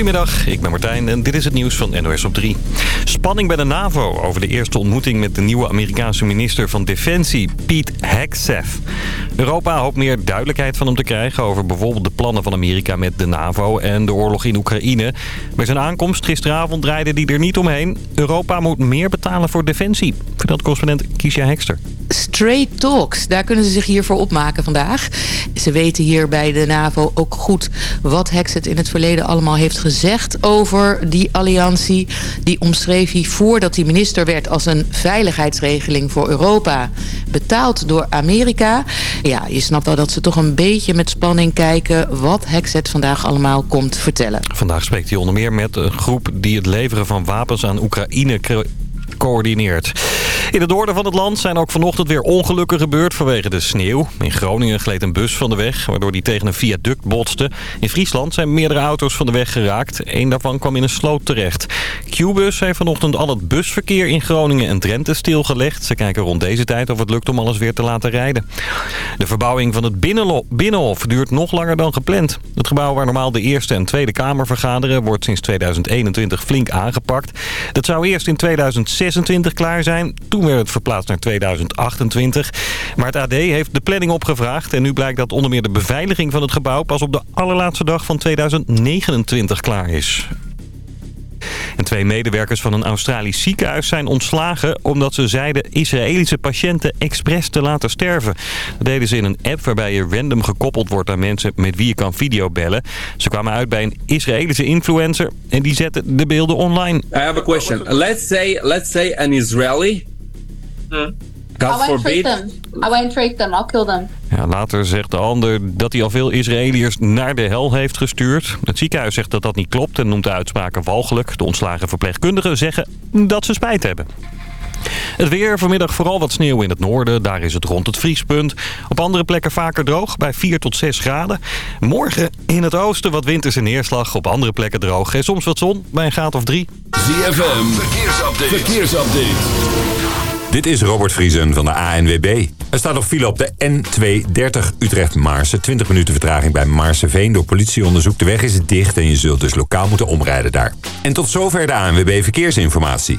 Goedemiddag, ik ben Martijn en dit is het nieuws van NOS op 3. Spanning bij de NAVO over de eerste ontmoeting met de nieuwe Amerikaanse minister van Defensie, Pete Hegseth. Europa hoopt meer duidelijkheid van hem te krijgen over bijvoorbeeld de plannen van Amerika met de NAVO en de oorlog in Oekraïne. Bij zijn aankomst gisteravond draaide hij er niet omheen. Europa moet meer betalen voor defensie, vertelt correspondent Kiesja Hekster. Straight talks, daar kunnen ze zich hiervoor opmaken vandaag. Ze weten hier bij de NAVO ook goed wat Hexet in het verleden allemaal heeft gezegd over die alliantie. Die omschreef hij voordat hij minister werd als een veiligheidsregeling voor Europa. Betaald door Amerika. Ja, je snapt wel dat ze toch een beetje met spanning kijken wat Hexet vandaag allemaal komt vertellen. Vandaag spreekt hij onder meer met een groep die het leveren van wapens aan Oekraïne coördineert. In het noorden van het land zijn ook vanochtend weer ongelukken gebeurd vanwege de sneeuw. In Groningen gleed een bus van de weg, waardoor die tegen een viaduct botste. In Friesland zijn meerdere auto's van de weg geraakt. Eén daarvan kwam in een sloot terecht. Q-bus heeft vanochtend al het busverkeer in Groningen en Drenthe stilgelegd. Ze kijken rond deze tijd of het lukt om alles weer te laten rijden. De verbouwing van het Binnenhof duurt nog langer dan gepland. Het gebouw waar normaal de Eerste en Tweede Kamer vergaderen... wordt sinds 2021 flink aangepakt. Dat zou eerst in 2026 klaar zijn. Toen werd het verplaatst naar 2028. Maar het AD heeft de planning opgevraagd. En nu blijkt dat onder meer de beveiliging van het gebouw... pas op de allerlaatste dag van 2029 klaar is. En twee medewerkers van een Australisch ziekenhuis zijn ontslagen... omdat ze zeiden Israëlische patiënten expres te laten sterven. Dat deden ze in een app waarbij je random gekoppeld wordt aan mensen met wie je kan videobellen. Ze kwamen uit bij een Israëlische influencer en die zette de beelden online. I have a question. Let's say, let's say an Israeli God I won't treat them. I won't treat them. I'll kill them. Ja, later zegt de ander dat hij al veel Israëliërs naar de hel heeft gestuurd. Het ziekenhuis zegt dat dat niet klopt en noemt de uitspraken walgelijk. De ontslagen verpleegkundigen zeggen dat ze spijt hebben. Het weer, vanmiddag vooral wat sneeuw in het noorden. Daar is het rond het vriespunt. Op andere plekken vaker droog, bij 4 tot 6 graden. Morgen in het oosten wat winterse neerslag. Op andere plekken droog en soms wat zon, bij een graad of 3. ZFM, verkeersupdate. verkeersupdate. Dit is Robert Vriesen van de ANWB. Er staat nog file op de N230 Utrecht-Maarsen. 20 minuten vertraging bij Maarseveen. Door politieonderzoek de weg is dicht en je zult dus lokaal moeten omrijden daar. En tot zover de ANWB Verkeersinformatie.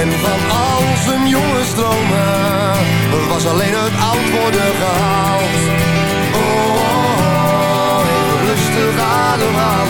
En van al zijn jongenstromen was alleen het oud worden gehaald. Oh, oh, oh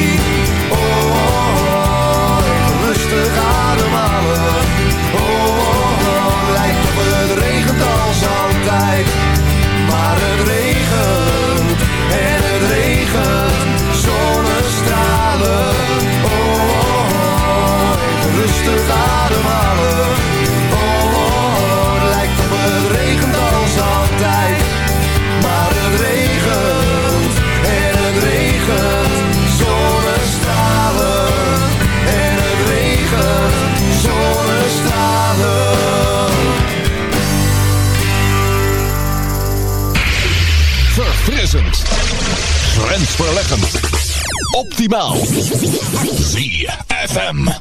Optimaal. ZFM.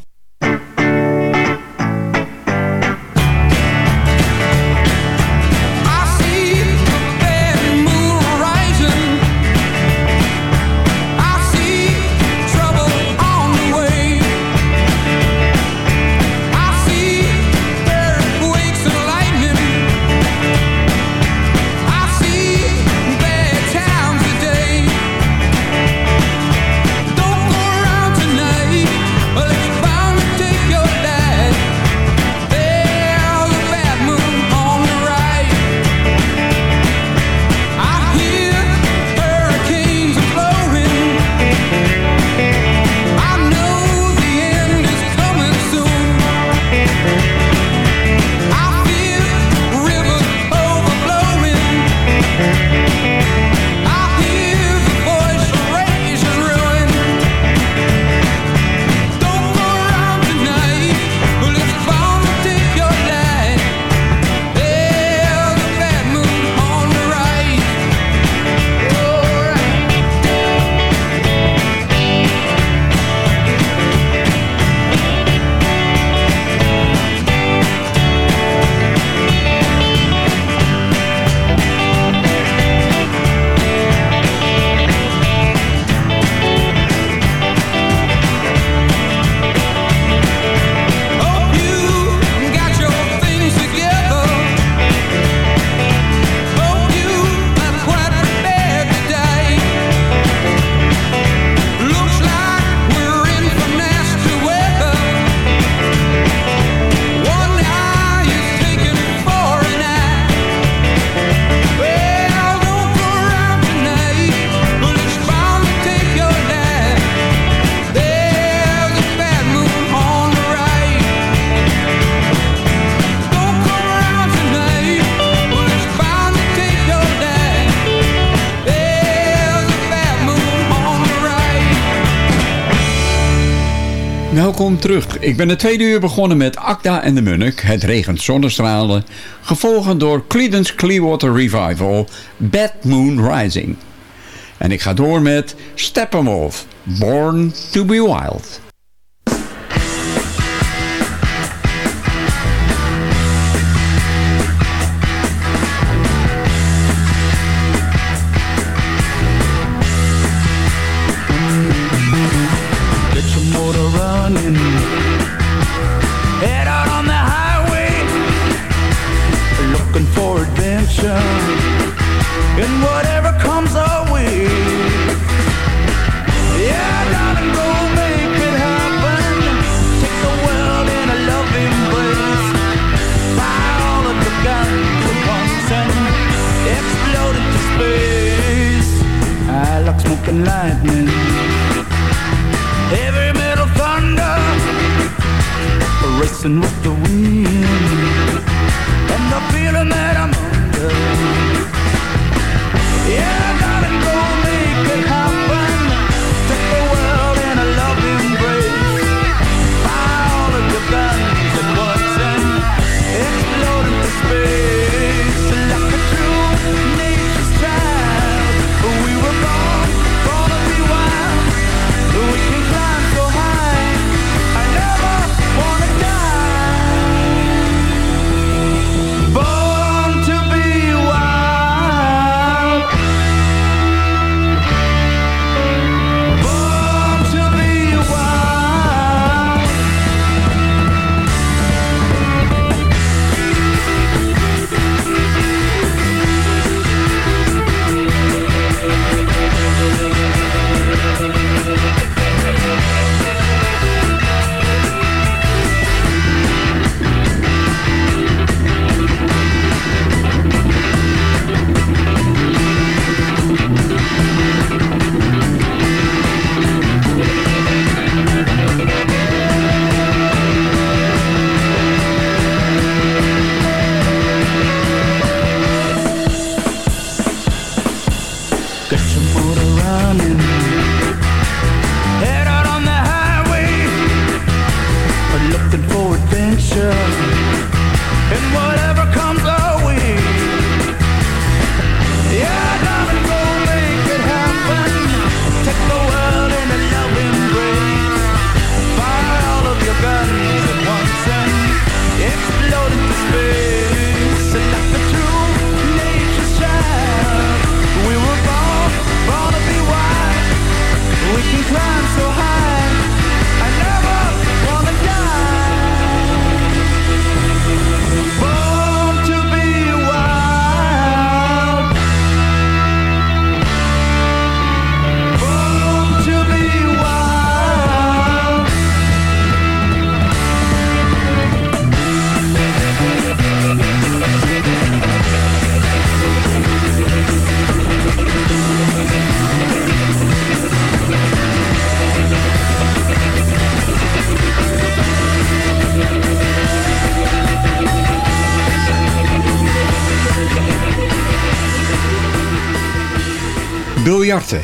Welkom terug. Ik ben de tweede uur begonnen met Akda en de Munnik, Het regent zonnestralen. Gevolgd door Creedence Clearwater Revival, Bad Moon Rising. En ik ga door met Steppenwolf, Born to be Wild. Biljarten.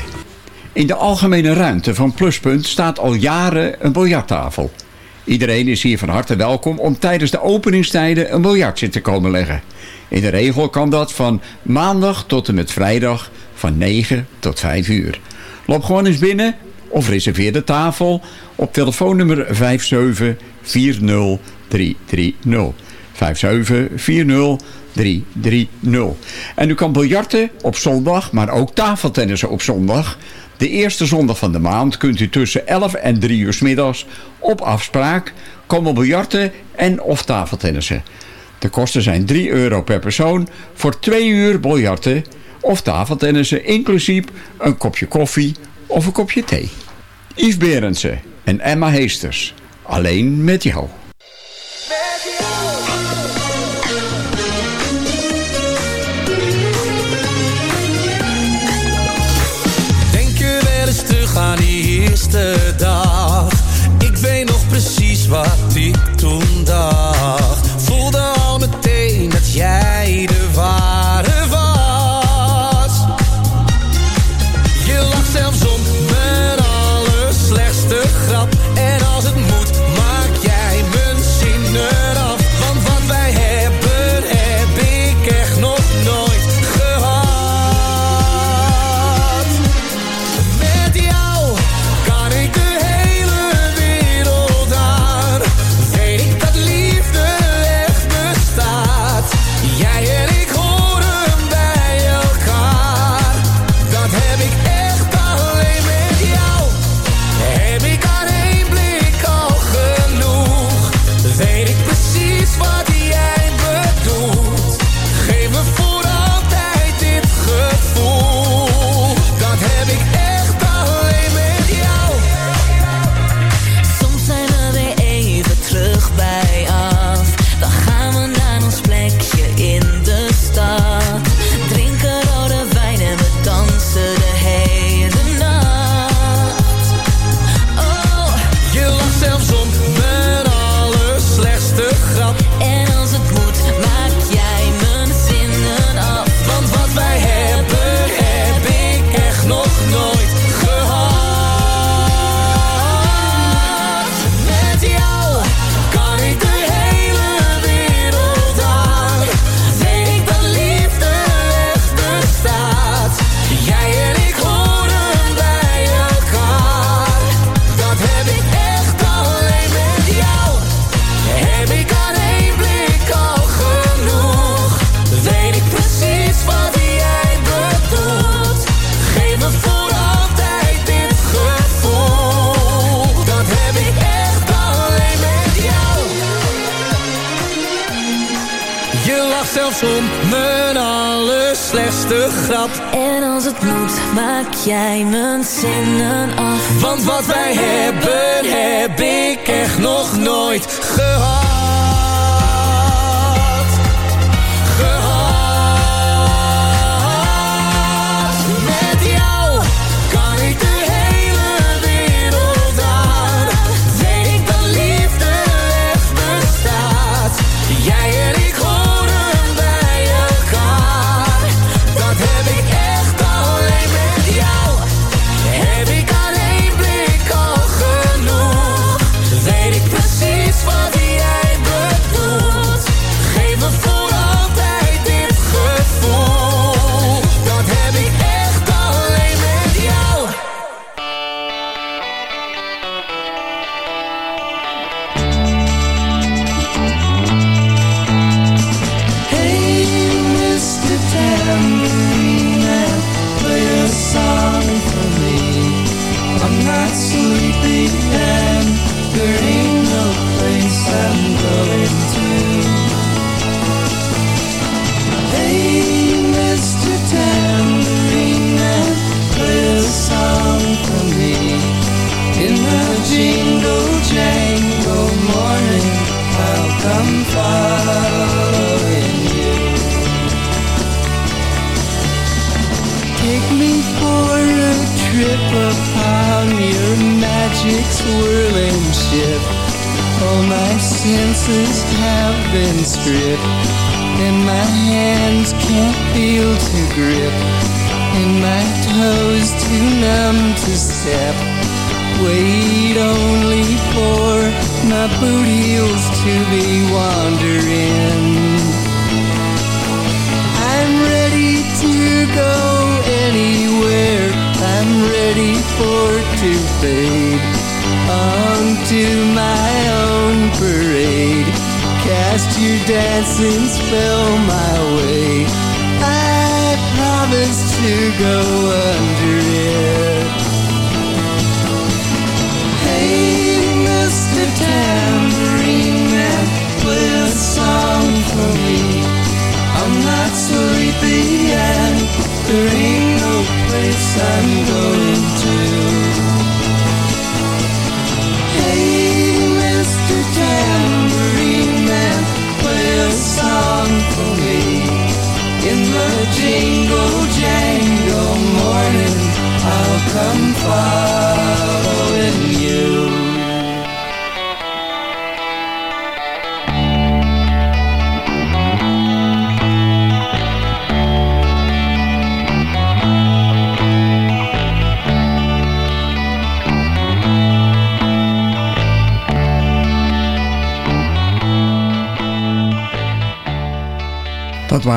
In de algemene ruimte van Pluspunt staat al jaren een biljarttafel. Iedereen is hier van harte welkom om tijdens de openingstijden een biljartje te komen leggen. In de regel kan dat van maandag tot en met vrijdag van 9 tot 5 uur. Loop gewoon eens binnen of reserveer de tafel op telefoonnummer 5740330. 5740330. En u kan biljarten op zondag, maar ook tafeltennissen op zondag. De eerste zondag van de maand kunt u tussen 11 en 3 uur middags op afspraak komen biljarten en of tafeltennissen. De kosten zijn 3 euro per persoon voor 2 uur biljarten of tafeltennissen, inclusief een kopje koffie of een kopje thee. Yves Berendsen en Emma Heesters. Alleen met jou. Eerste dag? Ik weet nog precies wat ik toen dacht. Voelde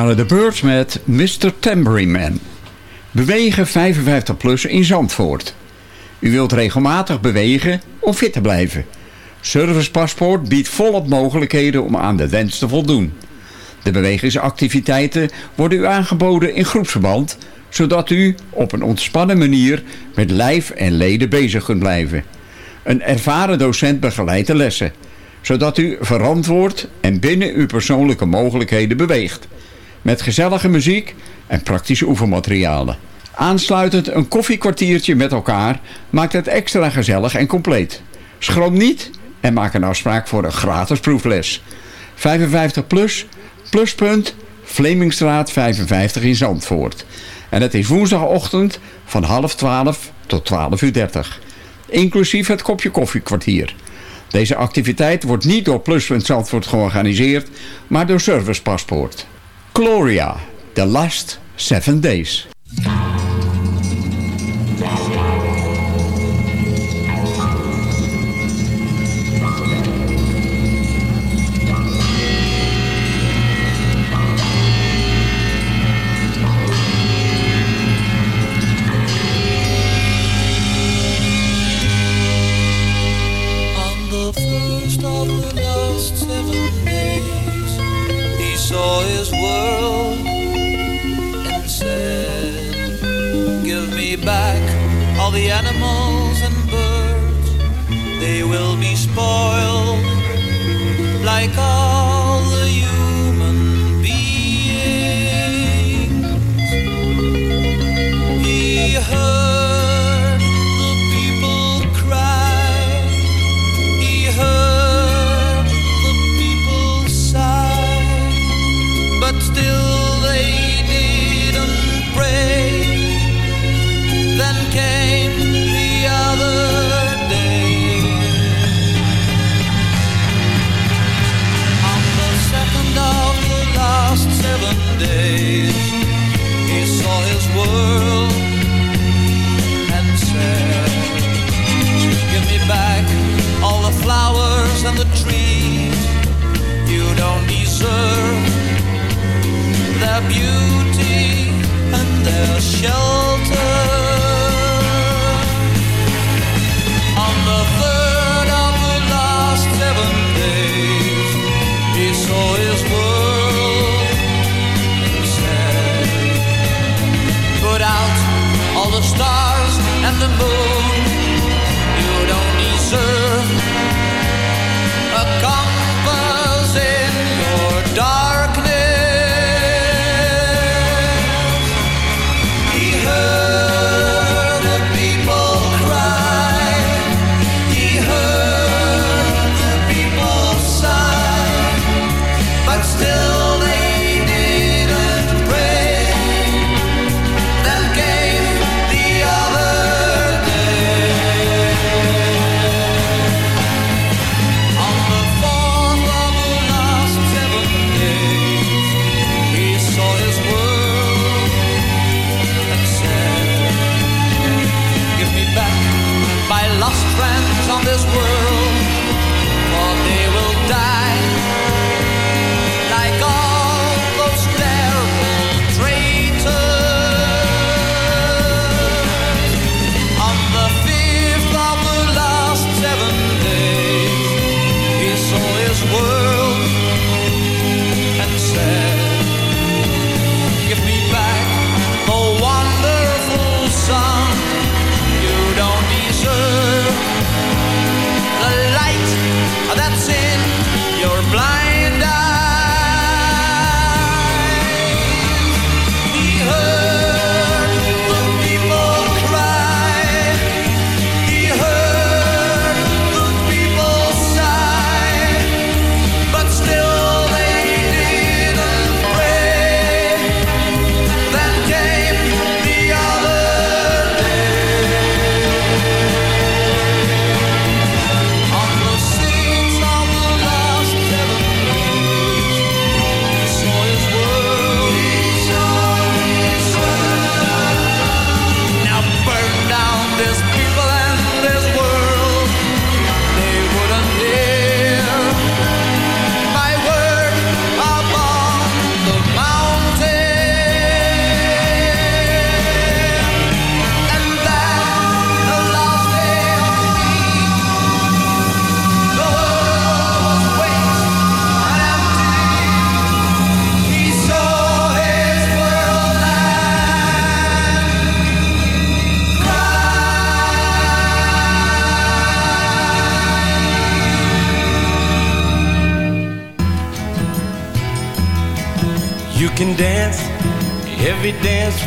waren de Birds met Mr. Tambourine. Bewegen 55 plus in Zandvoort. U wilt regelmatig bewegen om fit te blijven. Servicepaspoort biedt volop mogelijkheden om aan de wens te voldoen. De bewegingsactiviteiten worden u aangeboden in groepsverband, zodat u op een ontspannen manier met lijf en leden bezig kunt blijven. Een ervaren docent begeleidt de lessen, zodat u verantwoord en binnen uw persoonlijke mogelijkheden beweegt. Met gezellige muziek en praktische oefenmaterialen. Aansluitend een koffiekwartiertje met elkaar maakt het extra gezellig en compleet. Schroom niet en maak een afspraak voor een gratis proefles. 55 plus, pluspunt, Vlemingstraat 55 in Zandvoort. En het is woensdagochtend van half 12 tot 12 uur 30. Inclusief het kopje koffiekwartier. Deze activiteit wordt niet door Pluspunt Zandvoort georganiseerd, maar door Service Paspoort. Gloria, The Last Seven Days.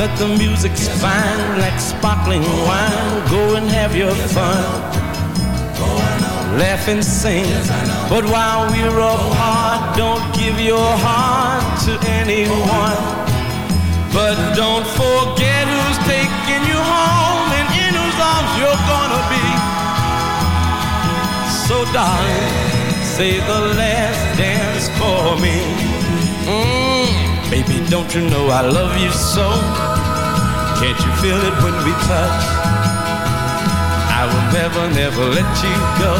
That the music's fine like sparkling wine. Go and have your fun. Laugh and sing. But while we're apart, don't give your heart to anyone. But don't forget who's taking you home and in whose arms you're gonna be. So darling, say the last dance for me. Mm, baby, don't you know I love you so? Can't you feel it when we touch? I will never, never let you go.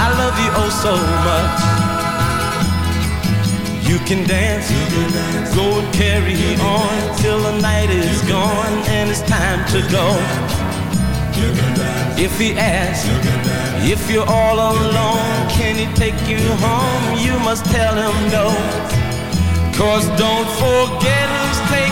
I love you oh so much. You can dance, go and carry on till the night is gone and it's time to go. If he asks, if you're all alone, can he take you home? You must tell him no. Cause don't forget who's taking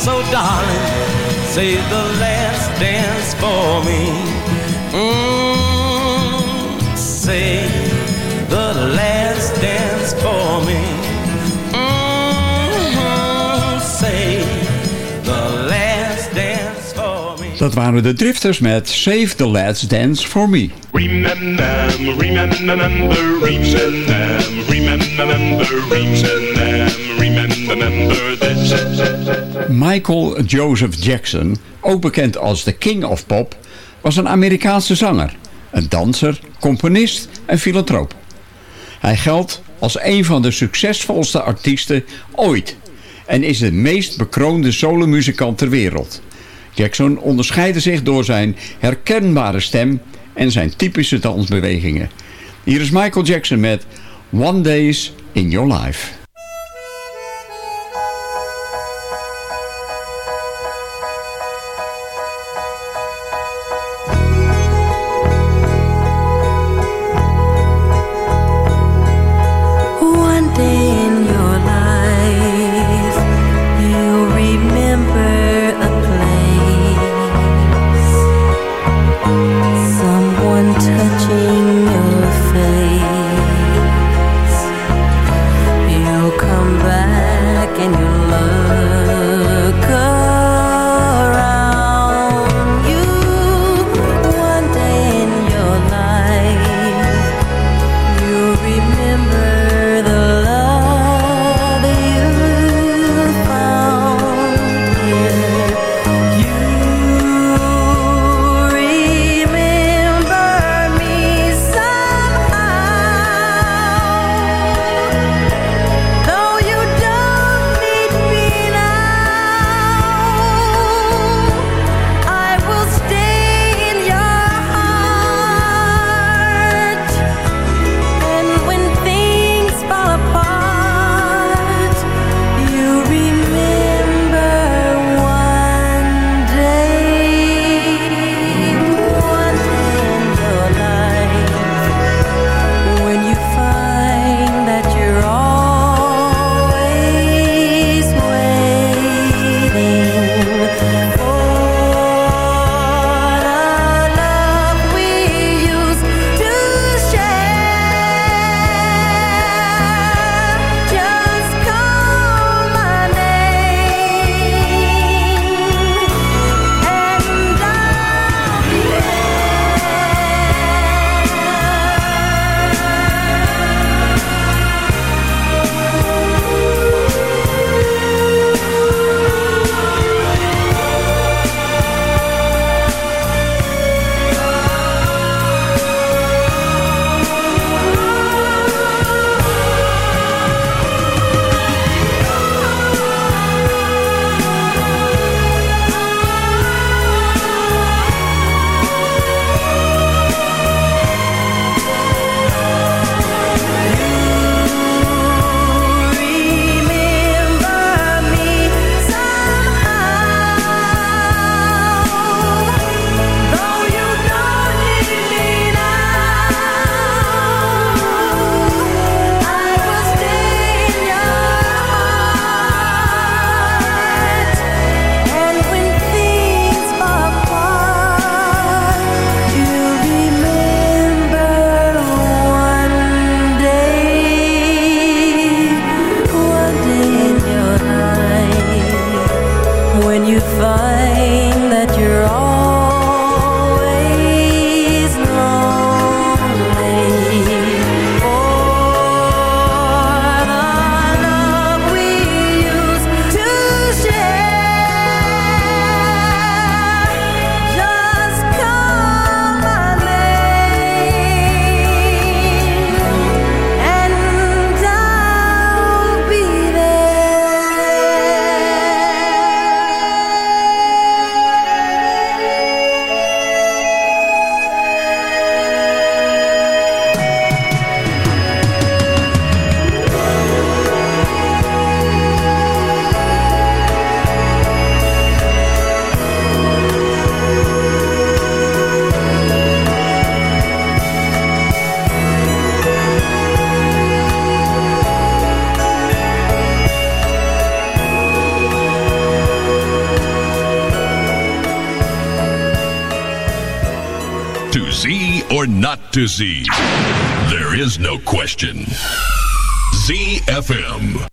So darling, say the last dance for me. Mm, say the last dance for me. Dat waren de Drifters met Save the Last Dance for Me. Remember, remember, remember. Michael Joseph Jackson, ook bekend als de King of Pop, was een Amerikaanse zanger, een danser, componist en filantroop. Hij geldt als een van de succesvolste artiesten ooit en is de meest bekroonde solomuzikant ter wereld. Jackson onderscheidde zich door zijn herkenbare stem en zijn typische dansbewegingen. Hier is Michael Jackson met One Days in Your Life. To see? There is no question. ZFM.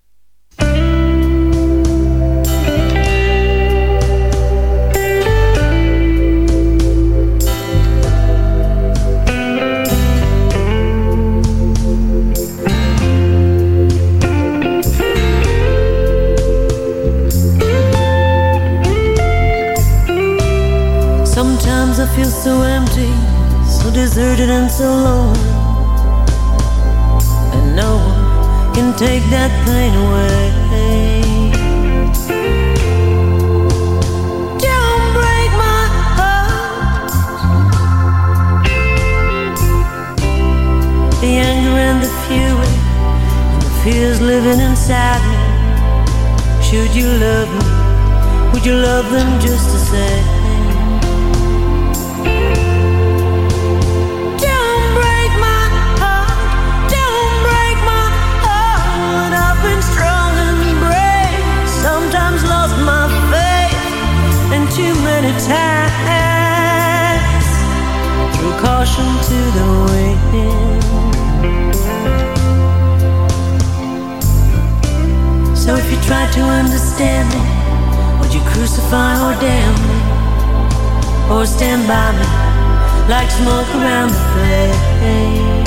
Sometimes I feel so empty, deserted and so lonely. And no one can take that pain away. Don't break my heart. The anger and the fury, and the fears living inside me. Should you love me? Would you love them just the same? So if you try to understand me, would you crucify or damn me, or stand by me? like smoke around the flame.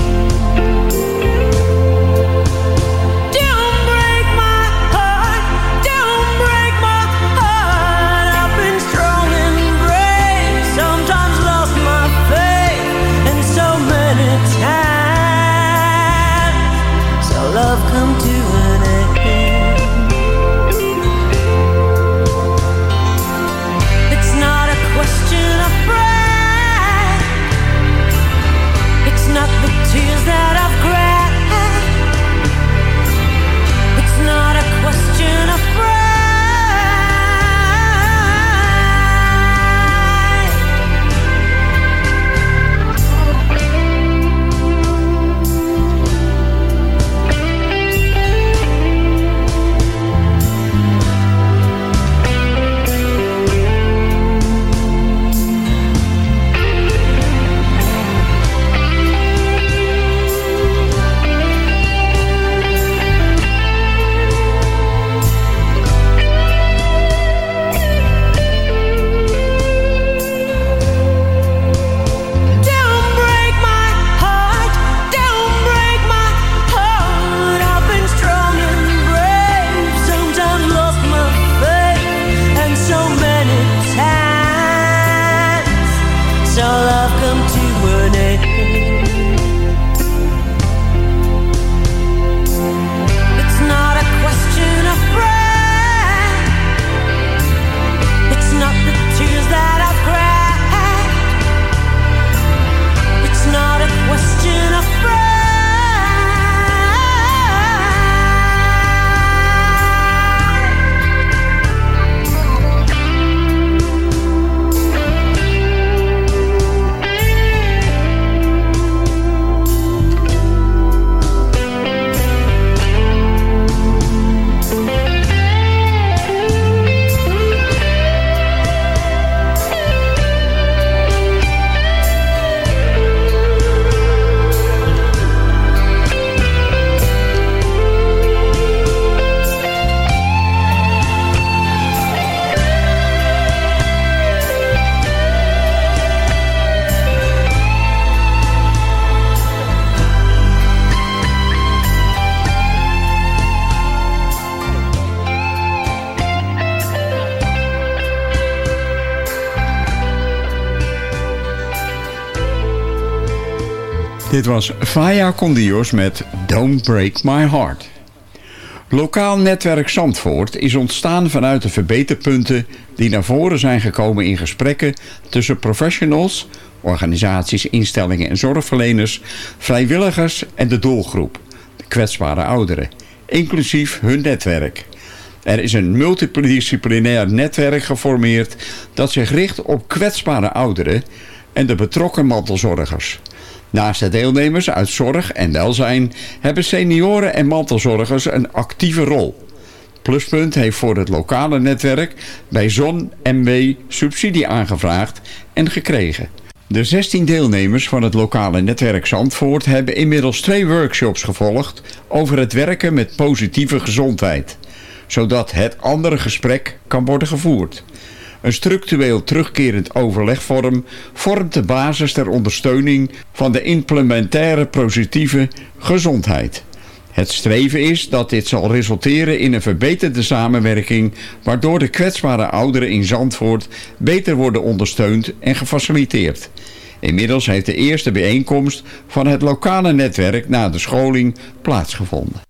Was Faya Condios met Don't Break My Heart. Lokaal netwerk Zandvoort is ontstaan vanuit de verbeterpunten die naar voren zijn gekomen in gesprekken tussen professionals, organisaties, instellingen en zorgverleners, vrijwilligers en de doelgroep, de kwetsbare ouderen, inclusief hun netwerk. Er is een multidisciplinair netwerk geformeerd dat zich richt op kwetsbare ouderen en de betrokken mantelzorgers. Naast de deelnemers uit zorg en welzijn hebben senioren en mantelzorgers een actieve rol. Pluspunt heeft voor het lokale netwerk bij Zon MW subsidie aangevraagd en gekregen. De 16 deelnemers van het lokale netwerk Zandvoort hebben inmiddels twee workshops gevolgd over het werken met positieve gezondheid, zodat het andere gesprek kan worden gevoerd een structureel terugkerend overlegvorm, vormt de basis ter ondersteuning van de implementaire positieve gezondheid. Het streven is dat dit zal resulteren in een verbeterde samenwerking... waardoor de kwetsbare ouderen in Zandvoort beter worden ondersteund en gefaciliteerd. Inmiddels heeft de eerste bijeenkomst van het lokale netwerk na de scholing plaatsgevonden.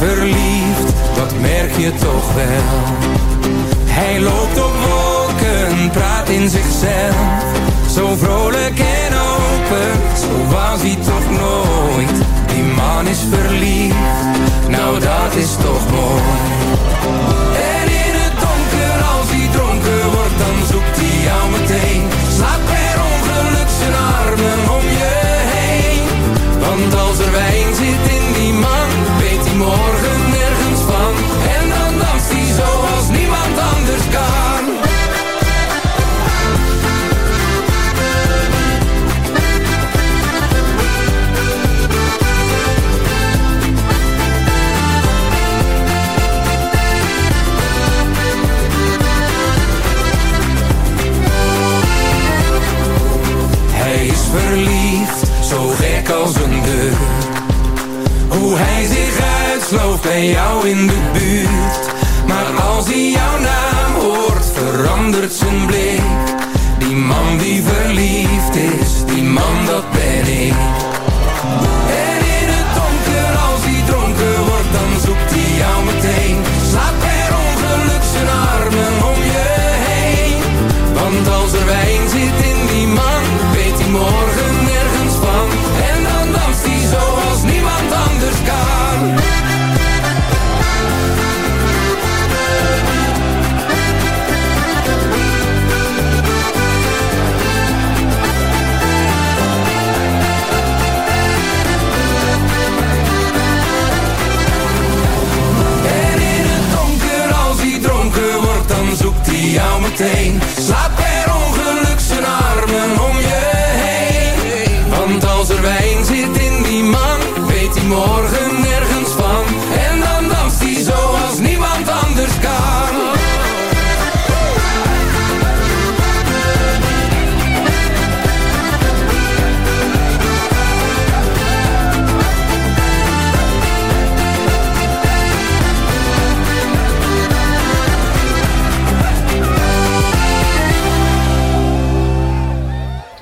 verliefd, dat merk je toch wel. Hij loopt op wolken, praat in zichzelf. Zo vrolijk en open, zo was hij toch nooit. Die man is verliefd, nou dat is toch mooi.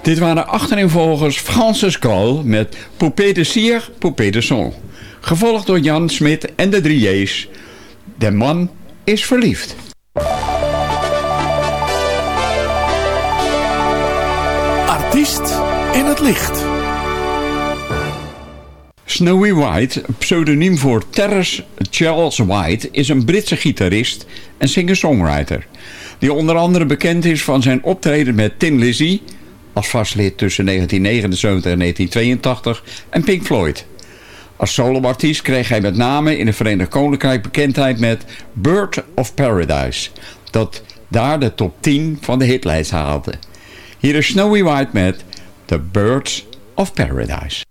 Dit waren achtereenvolgens Francis Cole met Poupée de Cire, Poupée de Son. Gevolgd door Jan Smit en de drie J's. De man is verliefd. Artiest in het licht. Snowy White, pseudoniem voor Terrace Charles White, is een Britse gitarist en singer-songwriter. Die onder andere bekend is van zijn optreden met Tin Lizzy, als vastlid tussen 1979 en 1982, en Pink Floyd. Als soloartiest kreeg hij met name in het Verenigd Koninkrijk bekendheid met Bird of Paradise, dat daar de top 10 van de hitlijst haalde. Hier is Snowy White met The Birds of Paradise.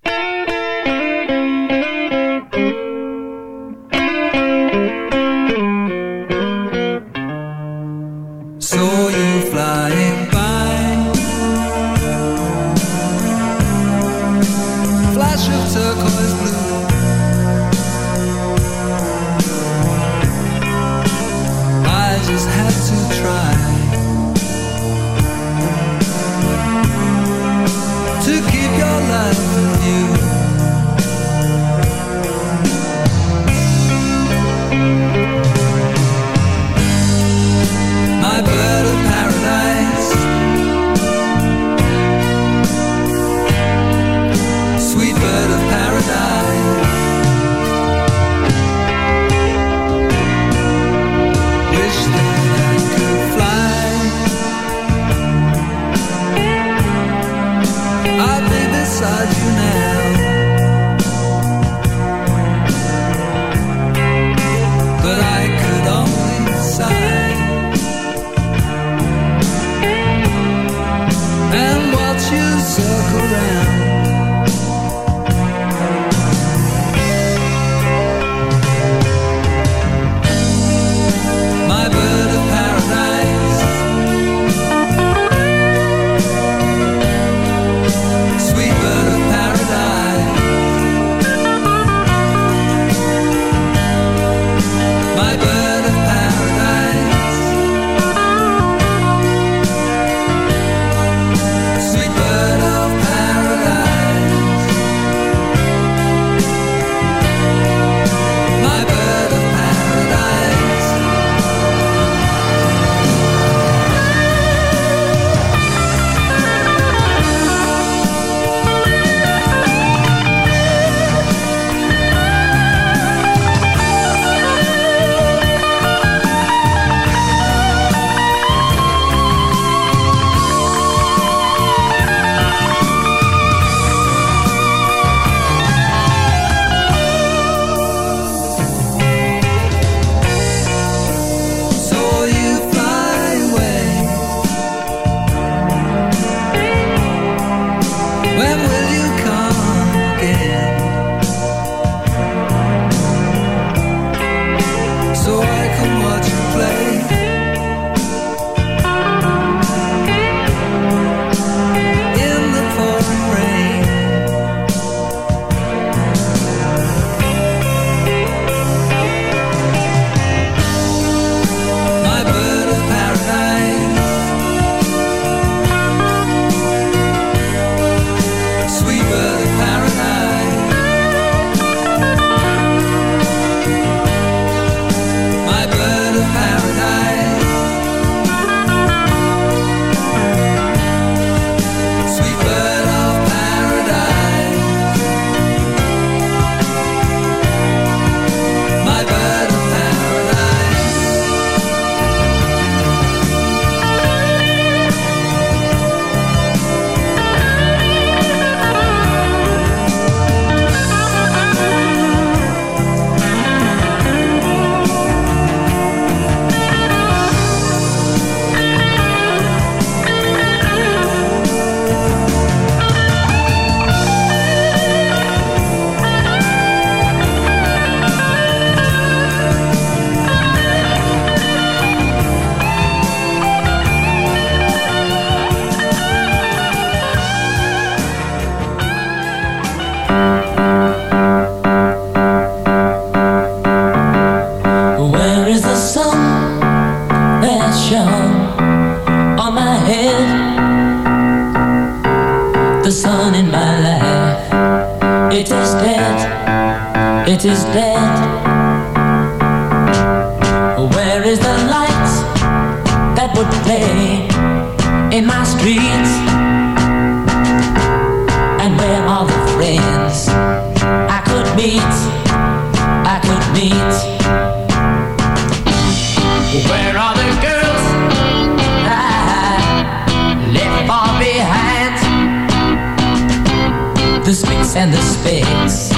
And the specks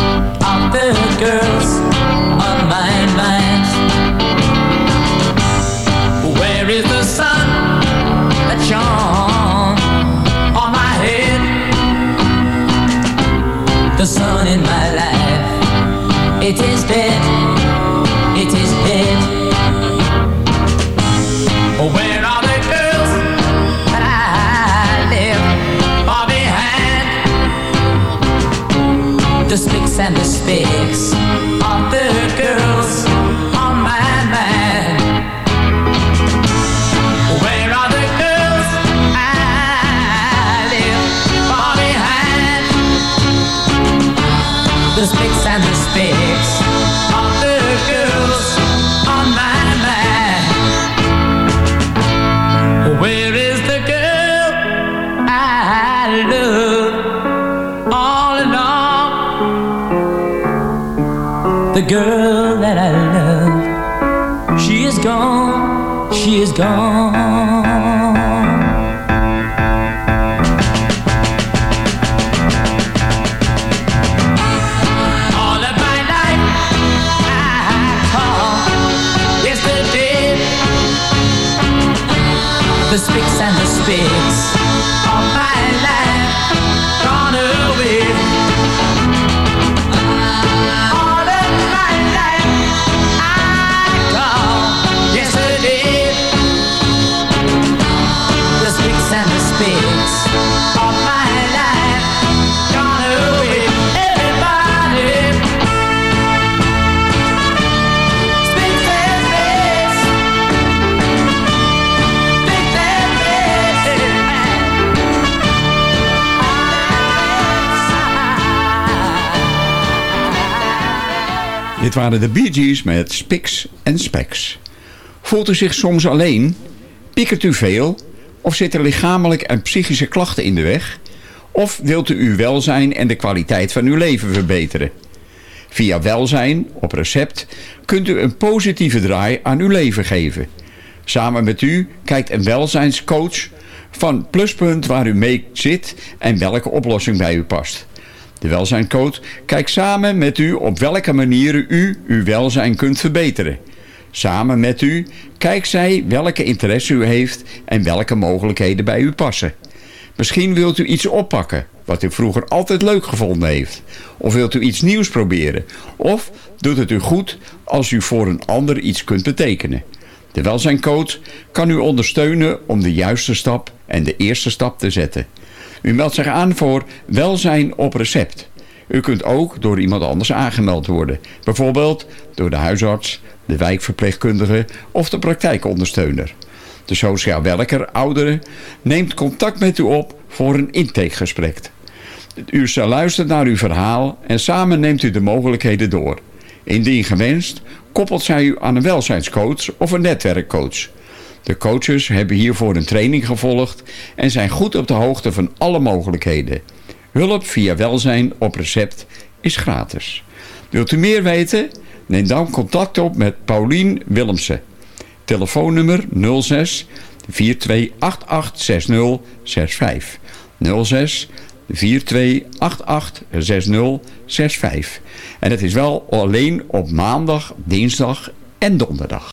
of the girls on my mind. Where is the sun that shone on my head? The sun in my life, it is dead, and the specks Dit waren de Bee Gees met Spiks en Speks. Voelt u zich soms alleen? Piekert u veel? Of zitten lichamelijke en psychische klachten in de weg? Of wilt u uw welzijn en de kwaliteit van uw leven verbeteren? Via welzijn, op recept, kunt u een positieve draai aan uw leven geven. Samen met u kijkt een welzijnscoach van Pluspunt waar u mee zit en welke oplossing bij u past. De welzijncoach kijkt samen met u op welke manieren u uw welzijn kunt verbeteren. Samen met u kijkt zij welke interesse u heeft en welke mogelijkheden bij u passen. Misschien wilt u iets oppakken wat u vroeger altijd leuk gevonden heeft. Of wilt u iets nieuws proberen. Of doet het u goed als u voor een ander iets kunt betekenen. De welzijncoach kan u ondersteunen om de juiste stap en de eerste stap te zetten. U meldt zich aan voor welzijn op recept. U kunt ook door iemand anders aangemeld worden. Bijvoorbeeld door de huisarts, de wijkverpleegkundige of de praktijkondersteuner. De sociaal werker ouderen neemt contact met u op voor een intakegesprek. U zal luisteren naar uw verhaal en samen neemt u de mogelijkheden door. Indien gewenst, koppelt zij u aan een welzijnscoach of een netwerkcoach. De coaches hebben hiervoor een training gevolgd en zijn goed op de hoogte van alle mogelijkheden. Hulp via welzijn op recept is gratis. Wilt u meer weten? Neem dan contact op met Paulien Willemsen. Telefoonnummer 06 4288 6065. 06 4288 6065. En het is wel alleen op maandag, dinsdag en donderdag.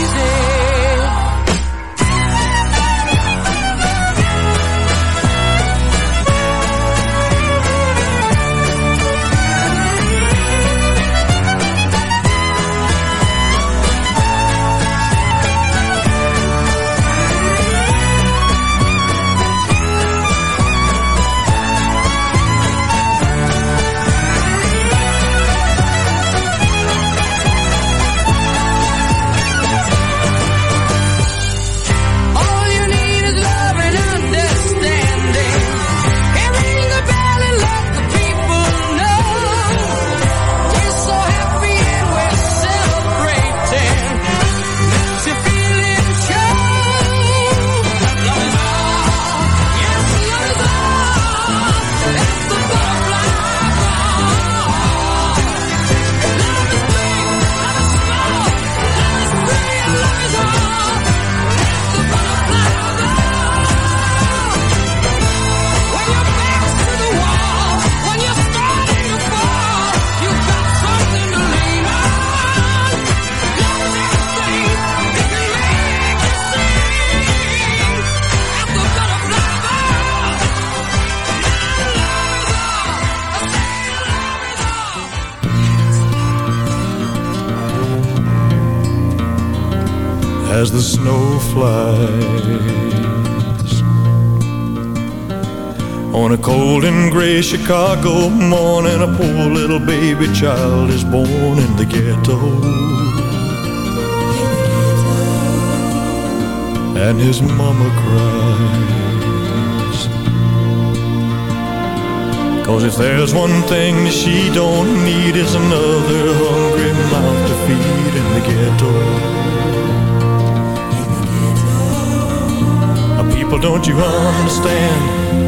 easy. Gray Chicago morning, a poor little baby child is born in the ghetto. And his mama cries. Cause if there's one thing that she don't need is another hungry mouth to feed in the ghetto. People, don't you understand?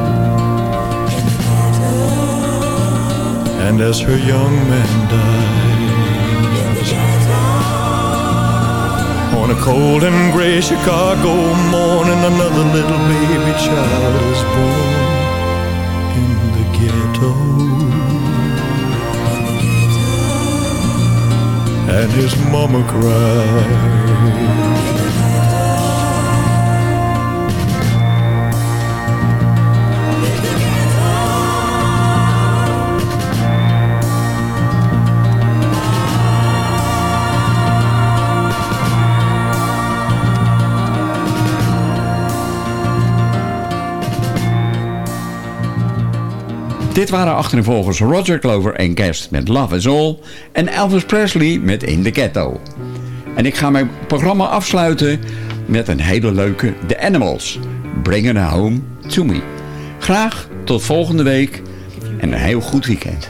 And as her young man dies, on a cold and gray Chicago morning, another little baby child is born in the ghetto. and his mama cried. Dit waren achtereenvolgens Roger Clover en Guest met Love is All... en Elvis Presley met In the Ghetto. En ik ga mijn programma afsluiten met een hele leuke The Animals. Bring it home to me. Graag tot volgende week en een heel goed weekend.